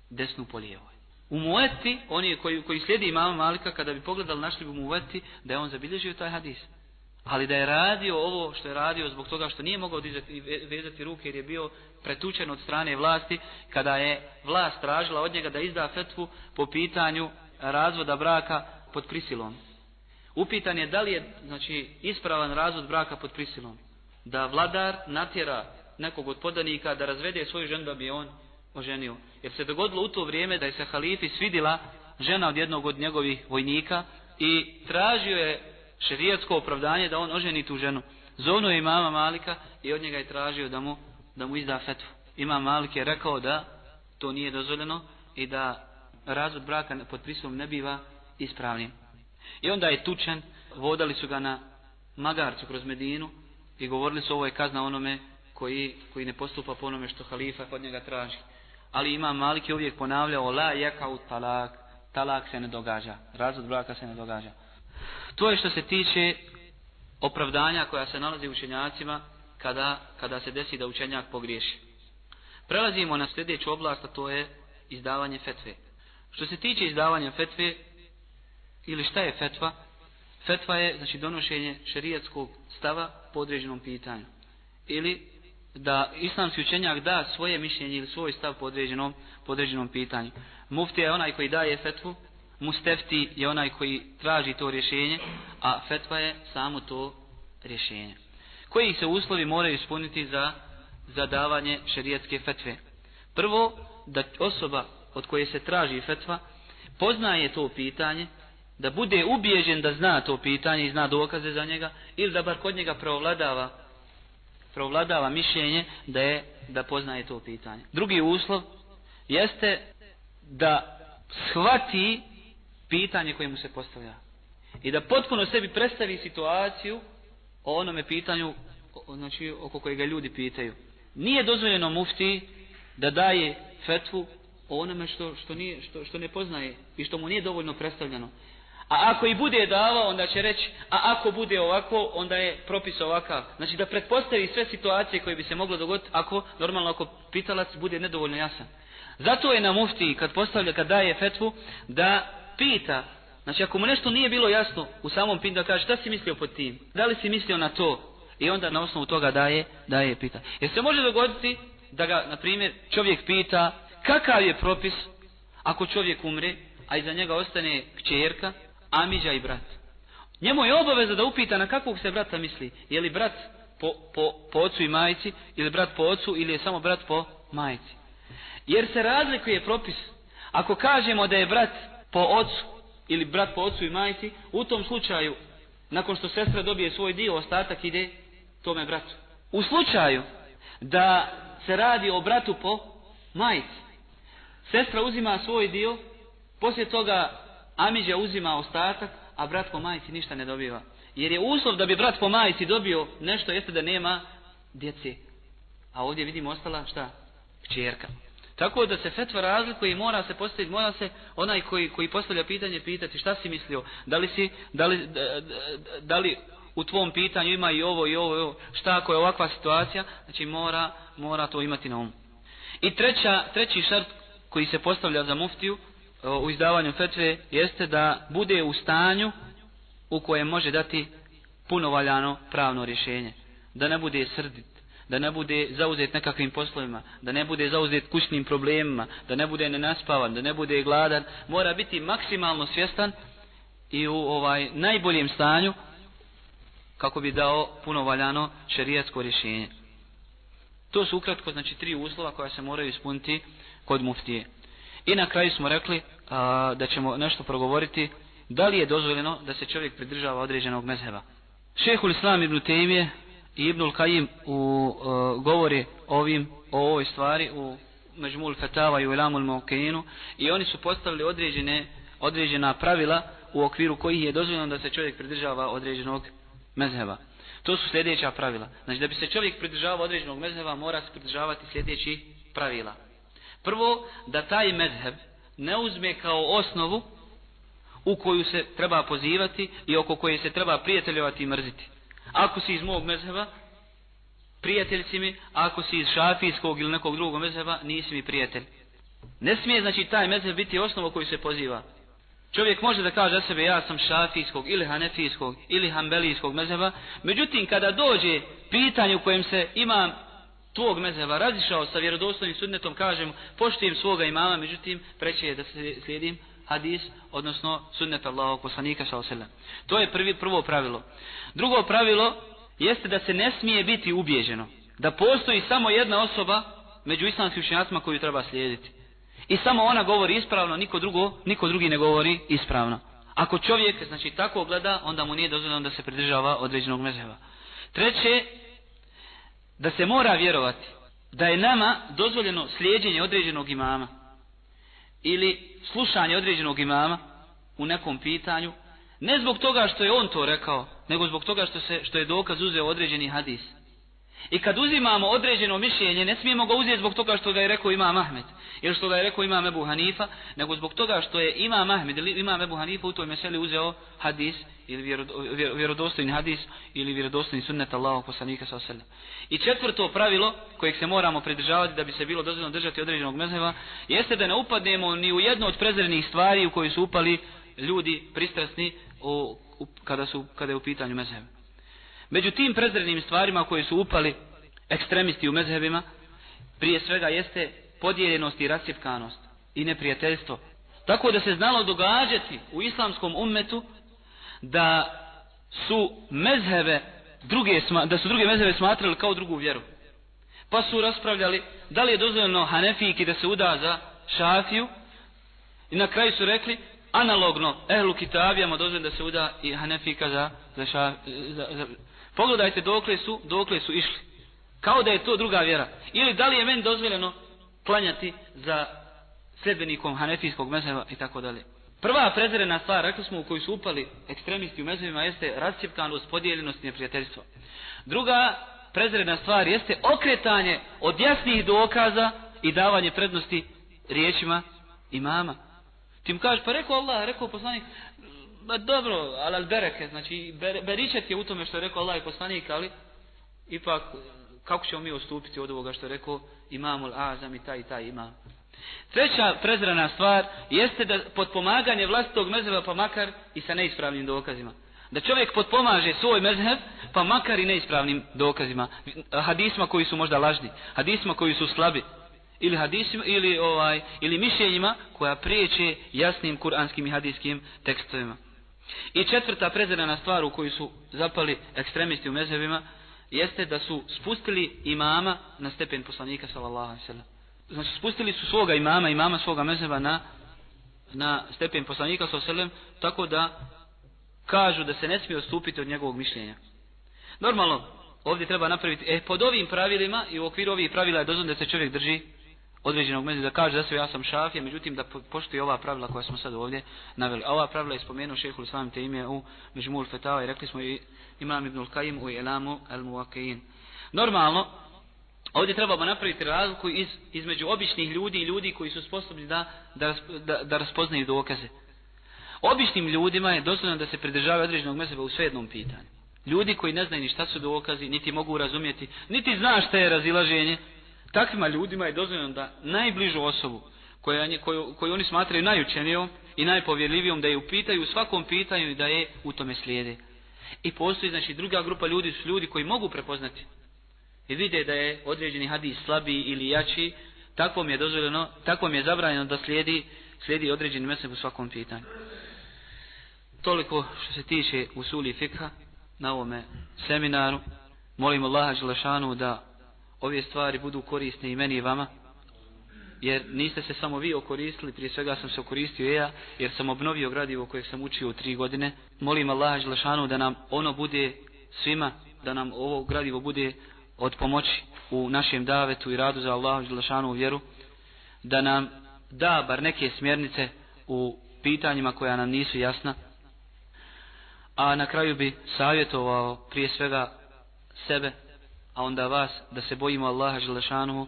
desnu po lijevoj. U mueti oni koji, koji slijedi imama Malika kada bi pogledali našli bi mueti da je on zabilježio taj hadis. Ali da je radio ovo što je radio zbog toga što nije mogao dizati, vezati ruke jer je bio pretučen od strane vlasti kada je vlast tražila od njega da izda fetvu po pitanju razvoda braka pod prisilom. Upitan je da li je znači, ispravan razvod braka pod prisilom. Da vladar natjera nekog od podanika da razvede svoju ženu da bi on oženio. Jer se dogodilo u to vrijeme da je se halifi svidila žena od jednog od njegovih vojnika i tražio je šerijatsko opravdanje da on oženi tu ženu. Zovno je imama Malika i od njega je tražio da mu, da mu izda fetvu. Imam Malik je rekao da to nije dozvoljeno i da razvod braka pod prisilom ne biva ispravnim. I onda je tučen, vodali su ga na magarcu kroz Medinu i govorili su ovo je kazna onome koji, koji ne postupa po onome što halifa od njega traži. Ali imam Malik je uvijek ponavljao la jaka u talak, talak se ne događa, razvod braka se ne događa. To je što se tiče opravdanja koja se nalazi u učenjacima kada, kada se desi da učenjak pogriješi. Prelazimo na sljedeću oblast, a to je izdavanje fetve. Što se tiče izdavanja fetve, ili šta je fetva? Fetva je znači donošenje šerijatskog stava po određenom pitanju. Ili da islamski učenjak da svoje mišljenje ili svoj stav po određenom, po određenom pitanju. Mufti je onaj koji daje fetvu, mustefti je onaj koji traži to rješenje, a fetva je samo to rješenje. Koji se uslovi moraju ispuniti za, za davanje fetve? Prvo, da osoba od koje se traži fetva poznaje to pitanje, da bude ubijeđen da zna to pitanje i zna dokaze za njega, ili da bar kod njega provladava provladava mišljenje da je da poznaje to pitanje. Drugi uslov jeste da shvati pitanje koje mu se postavlja. I da potpuno sebi predstavi situaciju o onome pitanju znači, oko kojega ljudi pitaju. Nije dozvoljeno mufti da daje fetvu o onome što, što, nije, što, što ne poznaje i što mu nije dovoljno predstavljeno. A ako i bude davao, onda će reći, a ako bude ovako, onda je propis ovakav. Znači da pretpostavi sve situacije koje bi se moglo dogoditi ako, normalno, ako pitalac bude nedovoljno jasan. Zato je na mufti, kad postavlja, kad daje fetvu, da pita, znači ako mu nešto nije bilo jasno u samom pitanju, kaže, šta si mislio pod tim? Da li si mislio na to? I onda na osnovu toga daje, daje pita. Jer se može dogoditi da ga, na primjer, čovjek pita, kakav je propis ako čovjek umre, a iza njega ostane kćerka, amiđa i brat. Njemu je obaveza da upita na kakvog se brata misli. Je li brat po, po, po ocu i majici, ili brat po ocu, ili je samo brat po majici. Jer se razlikuje propis. Ako kažemo da je brat po ocu, ili brat po ocu i majci, u tom slučaju, nakon što sestra dobije svoj dio, ostatak ide tome bratu. U slučaju da se radi o bratu po majci, sestra uzima svoj dio, poslije toga Amidža uzima ostatak, a brat po majci ništa ne dobiva. Jer je uslov da bi brat po majci dobio nešto jeste da nema djece. A ovdje vidimo ostala šta? Čerka. Tako da se fetva razlikuje i mora se postaviti, mora se onaj koji, koji postavlja pitanje pitati šta si mislio, da li, si, da li, da, da, da li u tvom pitanju ima i ovo i ovo, i ovo šta ako je ovakva situacija, znači mora, mora to imati na umu. I treća, treći šart koji se postavlja za muftiju, u izdavanju fetve jeste da bude u stanju u kojem može dati punovaljano pravno rješenje. Da ne bude srdit, da ne bude zauzet nekakvim poslovima, da ne bude zauzet kućnim problemima, da ne bude nenaspavan, da ne bude gladan, mora biti maksimalno svjestan i u ovaj najboljem stanju kako bi dao punovaljano šerijatsko rješenje. To su ukratko znači tri uslova koja se moraju ispuniti kod muftije. I na kraju smo rekli a, da ćemo nešto progovoriti da li je dozvoljeno da se čovjek pridržava određenog mezheba. Šehul Islam ibn Tejmije i Ibnul Kajim u a, govori ovim, o ovoj stvari u Međmul Fetava i u Ilamul Mokenu i oni su postavili određene, određena pravila u okviru kojih je dozvoljeno da se čovjek pridržava određenog mezheba. To su sljedeća pravila. Znači da bi se čovjek pridržavao određenog mezheba mora se pridržavati sljedeći pravila. Prvo, da taj mezheb ne uzme kao osnovu u koju se treba pozivati i oko koje se treba prijateljovati i mrziti. Ako si iz mog mezheba, prijatelj si mi, ako si iz šafijskog ili nekog drugog mezheba, nisi mi prijatelj. Ne smije, znači, taj mezheb biti osnova koju se poziva. Čovjek može da kaže za sebe, ja sam šafijskog ili hanefijskog ili hambelijskog mezheba, međutim, kada dođe pitanje u kojem se imam tvog mezheba razišao sa vjerodostojnim sudnetom, kažem, poštujem svoga imama, međutim, preće je da se slijedim hadis, odnosno sunnet Allahog poslanika s.a.v. To je prvi, prvo pravilo. Drugo pravilo jeste da se ne smije biti ubježeno. Da postoji samo jedna osoba među islamskim učenjacima koju treba slijediti. I samo ona govori ispravno, niko, drugo, niko drugi ne govori ispravno. Ako čovjek znači tako gleda, onda mu nije dozvoljeno da se pridržava određenog mezheba. Treće, da se mora vjerovati da je nama dozvoljeno slijedjenje određenog imama ili slušanje određenog imama u nekom pitanju, ne zbog toga što je on to rekao, nego zbog toga što, se, što je dokaz uzeo određeni hadis. I kad uzimamo određeno mišljenje, ne smijemo ga uzeti zbog toga što ga je rekao Imam Ahmed, ili što ga je rekao Imam Ebu Hanifa, nego zbog toga što je Imam Ahmed ili Imam Ebu Hanifa u toj meseli uzeo hadis, ili vjerodostojni hadis, ili vjerodostojni sunnet Allahog poslanika sa osallam. I četvrto pravilo, kojeg se moramo pridržavati da bi se bilo dozvoljno držati određenog mezheva, jeste da ne upadnemo ni u jednu od prezrenih stvari u kojoj su upali ljudi pristrasni u, u, kada, su, kada je u pitanju mezheva. Među tim prezrednim stvarima koje su upali ekstremisti u mezhebima, prije svega jeste podijeljenost i rasjepkanost i neprijateljstvo. Tako da se znalo događati u islamskom ummetu da su mezhebe druge, da su druge mezhebe smatrali kao drugu vjeru. Pa su raspravljali da li je dozvoljeno Hanefijki da se uda za Šafiju i na kraju su rekli analogno ehlu kitabijama dozvoljeno da se uda i Hanefika za, za, ša, za, za, Pogledajte dokle su, dokle su išli. Kao da je to druga vjera. Ili da li je meni dozvoljeno klanjati za sljedbenikom hanefijskog mezheba i tako dalje. Prva prezirena stvar, rekli smo u kojoj su upali ekstremisti u mezhebima, jeste rascijepkanost, podijeljenost i neprijateljstvo. Druga prezirena stvar jeste okretanje od jasnih dokaza i davanje prednosti riječima imama. Ti mu kažeš, pa rekao Allah, rekao poslanik, ba dobro, ali al bereke, znači ber, beričet je u tome što je rekao Allah i poslanik, ali ipak kako ćemo mi ostupiti od ovoga što je rekao imamul azam i taj i taj imam. Treća prezrana stvar jeste da podpomaganje vlastitog mezheba pa makar i sa neispravnim dokazima. Da čovjek podpomaže svoj mezheb pa makar i neispravnim dokazima, hadisma koji su možda lažni, hadisma koji su slabi ili hadisima ili ovaj ili mišljenjima koja priječe jasnim kuranskim i hadiskim tekstovima. I četvrta prezirana stvar u koju su zapali ekstremisti u mezhebima jeste da su spustili imama na stepen poslanika sallallahu alejhi ve sellem. Znači spustili su svoga imama, imama svoga mezheba na na stepen poslanika sallallahu alejhi ve sellem tako da kažu da se ne smije odstupiti od njegovog mišljenja. Normalno, ovdje treba napraviti, e, pod ovim pravilima i u okviru ovih pravila je dozvan da se čovjek drži određenog mezi da kaže da se ja sam šafija, međutim da poštuje ova pravila koja smo sad ovdje naveli. A ova pravila je spomenuo šehhul islam te ime u Međmul Fetava i rekli smo i imam Ibnul Kajim u Elamu El Muakein. Normalno, ovdje trebamo napraviti razliku iz, između običnih ljudi i ljudi koji su sposobni da, da, da, da raspoznaju dokaze. Običnim ljudima je dozvoljeno da se pridržavaju određenog mezeba u svejednom pitanju. Ljudi koji ne znaju ni šta su dokazi, niti mogu razumjeti, niti zna šta je razilaženje, takvima ljudima je dozvoljeno da najbližu osobu koja, koju, koju oni smatraju najučenijom i najpovjerljivijom da je upitaju u svakom pitanju i da je u tome slijede. I postoji znači druga grupa ljudi su ljudi koji mogu prepoznati i vide da je određeni hadis slabiji ili jači, takvom je dozvoljeno, takvom je zabranjeno da slijedi, slijedi određeni mesec u svakom pitanju. Toliko što se tiče usuli fikha na ovome seminaru. Molim Allaha Đelešanu da ove stvari budu korisne i meni i vama, jer niste se samo vi okoristili, prije svega sam se okoristio ja, jer sam obnovio gradivo kojeg sam učio u tri godine. Molim Allaha Želešanu da nam ono bude svima, da nam ovo gradivo bude od pomoći u našem davetu i radu za Allaha Želešanu u vjeru, da nam da bar neke smjernice u pitanjima koja nam nisu jasna, a na kraju bi savjetovao prije svega sebe a onda vas da se bojimo Allaha Želešanuhu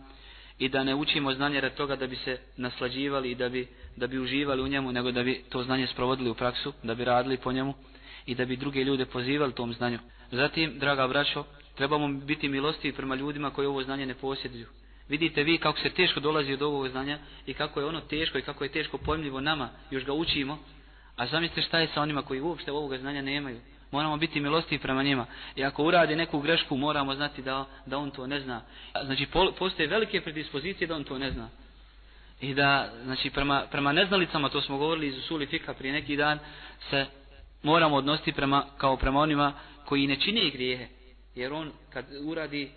i da ne učimo znanje rad toga da bi se naslađivali i da bi, da bi uživali u njemu, nego da bi to znanje sprovodili u praksu, da bi radili po njemu i da bi druge ljude pozivali tom znanju. Zatim, draga braćo, trebamo biti milostivi prema ljudima koji ovo znanje ne posjeduju. Vidite vi kako se teško dolazi od ovog znanja i kako je ono teško i kako je teško pojmljivo nama, još ga učimo, a zamislite šta je sa onima koji uopšte ovoga znanja nemaju moramo biti milostivi prema njima. I ako uradi neku grešku, moramo znati da, da on to ne zna. Znači, postoje velike predispozicije da on to ne zna. I da, znači, prema, prema neznalicama, to smo govorili iz Usuli Fika prije neki dan, se moramo odnositi prema, kao prema onima koji ne čine grijehe. Jer on, kad uradi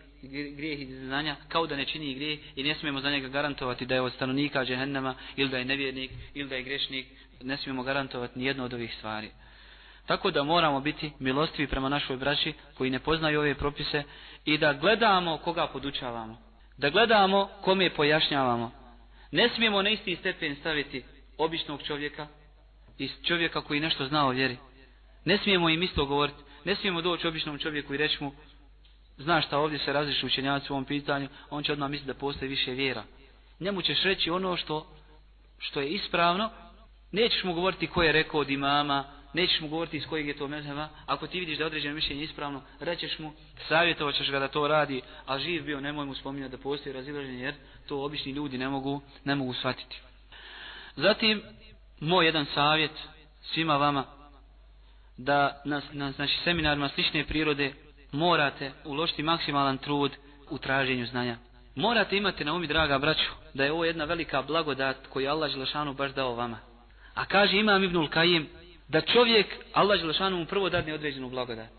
grijeh iz znanja, kao da ne čini grijeh i ne smijemo za njega garantovati da je od stanovnika džehennema, ili da je nevjernik, ili da je grešnik, ne smijemo garantovati ni jedno od ovih stvari. Tako da moramo biti milostivi prema našoj braći koji ne poznaju ove propise i da gledamo koga podučavamo. Da gledamo kome pojašnjavamo. Ne smijemo na isti stepen staviti običnog čovjeka i čovjeka koji nešto zna o vjeri. Ne smijemo im isto govoriti. Ne smijemo doći običnom čovjeku i reći mu znaš šta ovdje se različi učenjaci u ovom pitanju, on će odmah misliti da postoji više vjera. Njemu ćeš reći ono što, što je ispravno, nećeš mu govoriti ko je rekao od imama, nećeš mu govoriti iz kojeg je to mezheba, ako ti vidiš da je određeno mišljenje ispravno, rećeš mu, savjetovat ćeš ga da to radi, a živ bio, nemoj mu spominjati da postoji razilaženje, jer to obični ljudi ne mogu, ne mogu shvatiti. Zatim, moj jedan savjet svima vama, da na, na znači, seminarima slične prirode morate uložiti maksimalan trud u traženju znanja. Morate imati na umi, draga braću, da je ovo jedna velika blagodat koju Allah Želešanu baš dao vama. A kaže Imam Ibnul Kajim, da čovjek, Allah Želešanu mu prvo dadne određenu blagodat.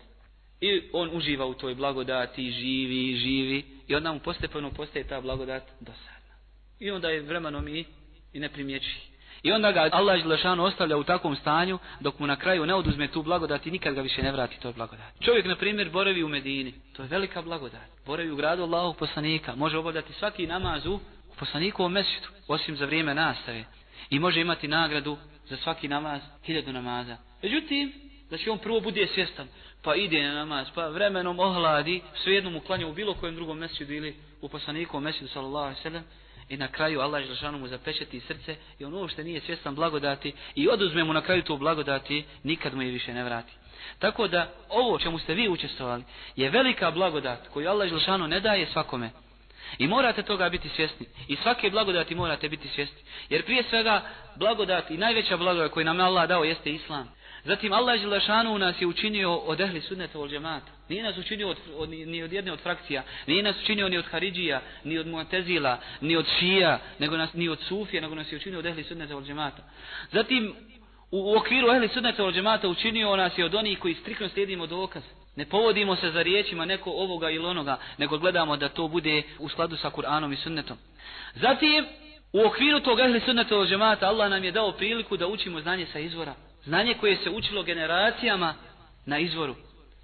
I on uživa u toj blagodati, živi, živi, i onda mu postepeno postaje ta blagodat dosadna. I onda je vremenom i, i ne primjeći. I onda ga Allah Želešanu ostavlja u takvom stanju, dok mu na kraju ne oduzme tu blagodat i nikad ga više ne vrati toj blagodat. Čovjek, na primjer, boravi u Medini. To je velika blagodat. Boravi u gradu Allahog poslanika. Može obavljati svaki namaz u poslanikovom mesitu, osim za vrijeme nastave. I može imati nagradu za svaki namaz, hiljadu namaza. Međutim, znači on prvo bude svjestan, pa ide na namaz, pa vremenom ohladi, svejedno mu klanja u bilo kojem drugom mesidu ili u poslanikovom mesidu, sallallahu alaihi sallam, i na kraju Allah Želešanu mu zapečeti srce i on uopšte nije svjestan blagodati i oduzme mu na kraju to blagodati, nikad mu je više ne vrati. Tako da ovo čemu ste vi učestvovali je velika blagodat koju Allah Želšanu ne daje svakome. I morate toga biti svjesni. I svake blagodati morate biti svjesni. Jer prije svega blagodat i najveća blagodat koju nam Allah dao jeste Islam. Zatim Allah Đelešanu nas je učinio od ehli sunneta ol džemata. Nije nas učinio od, od, ni od jedne od frakcija. Nije nas učinio ni od Haridžija, ni od Muatezila, ni od Šija, nego nas, ni od Sufije, nego nas je učinio od ehli sunneta ol džemata. Zatim u, u okviru ehli sunneta ol džemata učinio nas je od onih koji striktno slijedimo dokaz. Ne povodimo se za riječima neko ovoga ili onoga, nego gledamo da to bude u skladu sa Kur'anom i sunnetom. Zatim, u okviru tog ehli sunneta od džemata, Allah nam je dao priliku da učimo znanje sa izvora. Znanje koje se učilo generacijama na izvoru.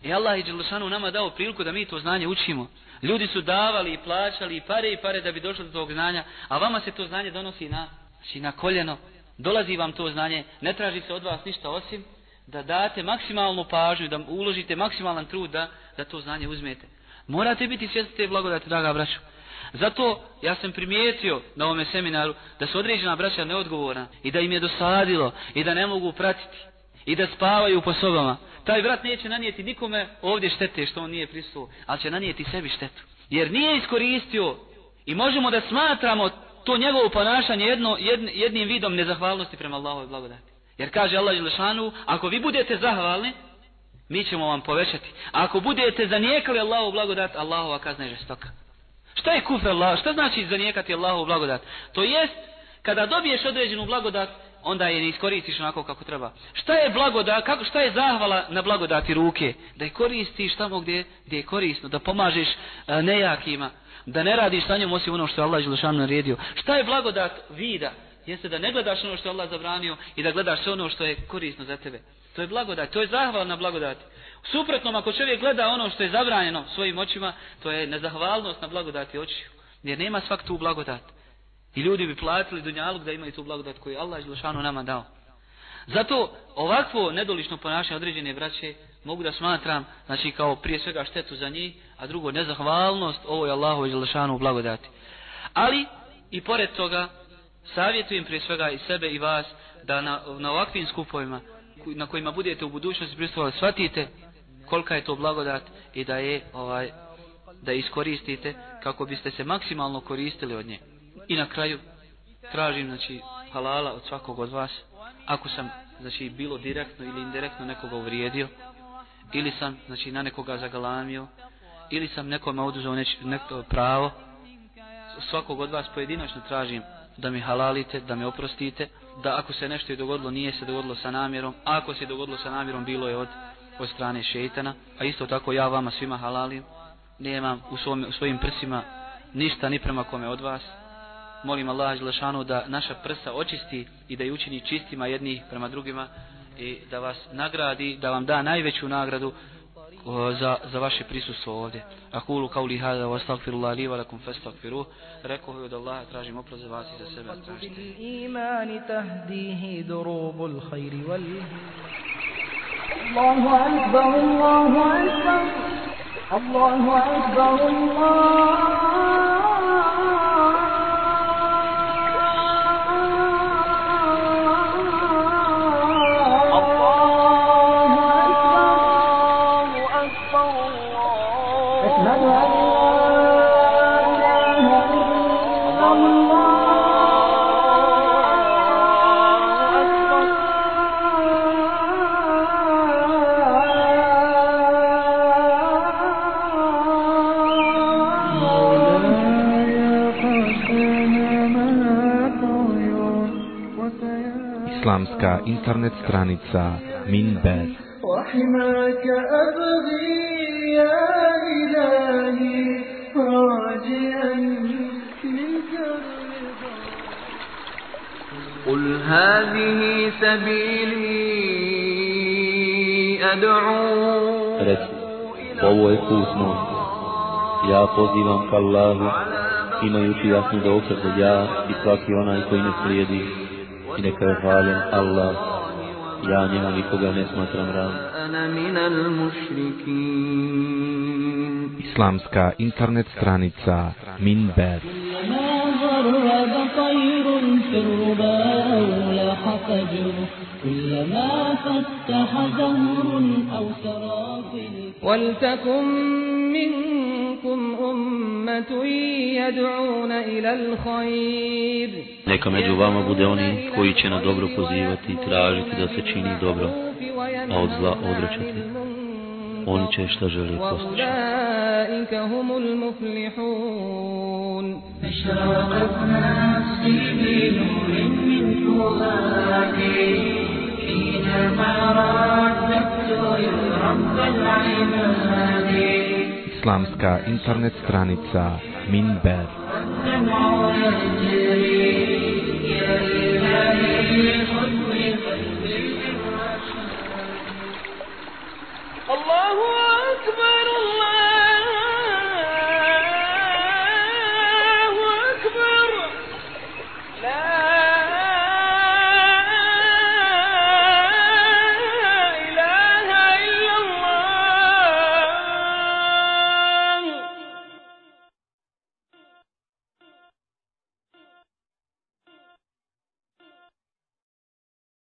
I Allah i Đelšanu nama dao priliku da mi to znanje učimo. Ljudi su davali i plaćali i pare i pare da bi došli do tog znanja, a vama se to znanje donosi na, znači na koljeno. Dolazi vam to znanje, ne traži se od vas ništa osim da date maksimalnu pažnju, da uložite maksimalan trud da, da to znanje uzmete. Morate biti svjesni te blagodati, draga braćo. Zato ja sam primijetio na ovome seminaru da su određena braća neodgovorna i da im je dosadilo i da ne mogu pratiti i da spavaju po sobama. Taj brat neće nanijeti nikome ovdje štete što on nije prisuo, ali će nanijeti sebi štetu. Jer nije iskoristio i možemo da smatramo to njegovo ponašanje jedno, jedn, jednim vidom nezahvalnosti prema Allahove blagodati. Jer kaže Allah Đelešanu, ako vi budete zahvalni, mi ćemo vam povećati. A ako budete zanijekali Allahu blagodat, Allahova kazna je žestoka. Šta je kufr Allah? Šta znači zanijekati Allahu blagodat? To jest, kada dobiješ određenu blagodat, onda je ne iskoristiš onako kako treba. Šta je blagodat, kako, šta je zahvala na blagodati ruke? Da je koristiš tamo gdje, gdje je korisno, da pomažeš e, nejakima, da ne radiš sa njom osim ono što je Allah Želešanu naredio. Šta je blagodat vida? Jeste da ne gledaš ono što je Allah zabranio i da gledaš sve ono što je korisno za tebe. To je blagodat, to je zahvala na blagodati. Suprotno, ako čovjek gleda ono što je zabranjeno svojim očima, to je nezahvalnost na blagodati očiju. Jer nema svak tu blagodat. I ljudi bi platili dunjalog da imaju tu blagodat koju Allah je nama dao. Zato ovakvo nedolično ponašanje određene braće mogu da smatram, znači kao prije svega štetu za njih, a drugo nezahvalnost ovoj Allahu Želešanu blagodati. Ali i pored toga savjetujem prije svega i sebe i vas da na, na ovakvim skupovima na kojima budete u budućnosti pristovali shvatite kolika je to blagodat i da je ovaj da iskoristite kako biste se maksimalno koristili od nje. I na kraju tražim znači halala od svakog od vas ako sam znači bilo direktno ili indirektno nekoga uvrijedio ili sam znači na nekoga zagalamio ili sam nekome oduzeo neč, neko pravo svakog od vas pojedinačno tražim da mi halalite, da mi oprostite, da ako se nešto je dogodilo, nije se dogodilo sa namjerom, a ako se je dogodilo sa namjerom, bilo je od, od strane šeitana, a isto tako ja vama svima halalim, nemam u, svom, u svojim prsima ništa ni prema kome od vas, molim Allah Želešanu da naša prsa očisti i da ju učini čistima jednih prema drugima i da vas nagradi, da vam da najveću nagradu za, za vaše prisustvo ovdje. Akulu kauli hada wa astagfirullah li wa lakum fastagfiruh. Rekao je od Allaha tražim oprost za vas i za sebe. وال الله أكبر الله أكبر الله أكبر الله internet stranica Minber وحماك أبغي يا إلهي راجعا منك الرضا قل هذه سبيلي أدعو Reci, ovo je put moj. Ja pozivam ka Allahu, imajući jasnu dokaz da ja i svaki onaj koji me slijedi, i neka je hvaljen Allah, ja njima nikoga ne smatram ravnim. Islamska internet stranica Minber. Minber. كلما فتح زهر أو الكون ولتكن منكم أمة يدعون إلى الخير. Neka među vama bude oni koji će na dobro pozivati i tražiti da se čini dobro, a od zla odrećati. Oni će šta želi postići. وأولئك هم المفلحون. أشرقت نفسي بنور من فؤادي Islamska internet stranica Minber. Allahu Akbar!